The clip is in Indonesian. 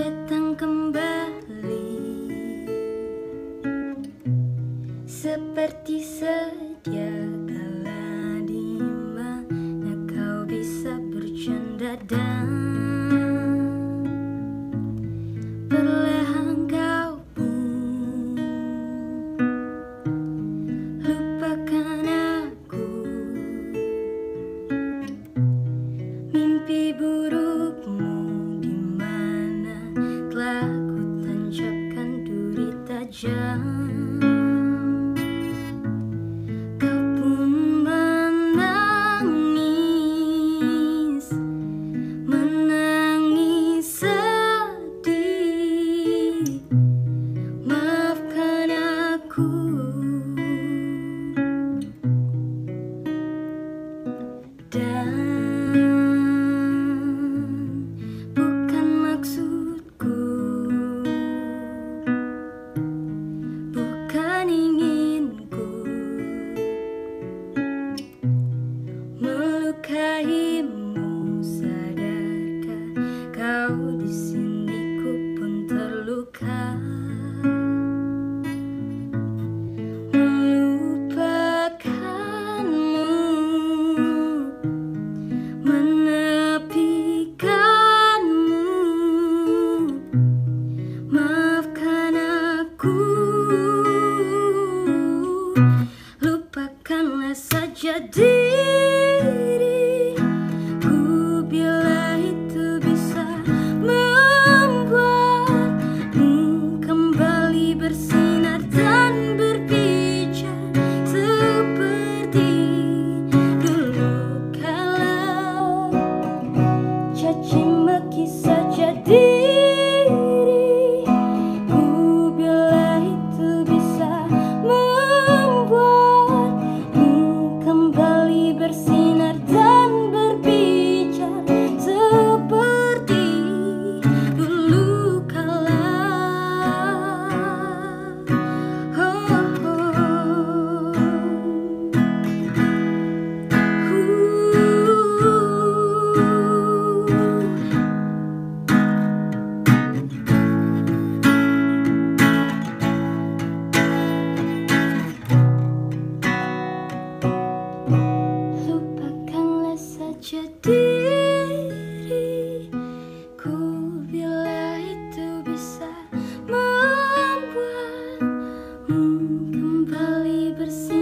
datang kembali. Seperti sedia kala di mana kau bisa bercanda dan Perlahan kau pun lupakan aku. Mimpi buruk melukaimu sadarkah kau di sini? Ku pun terluka. Melupakanmu menepikanmu. Maafkan aku. see see.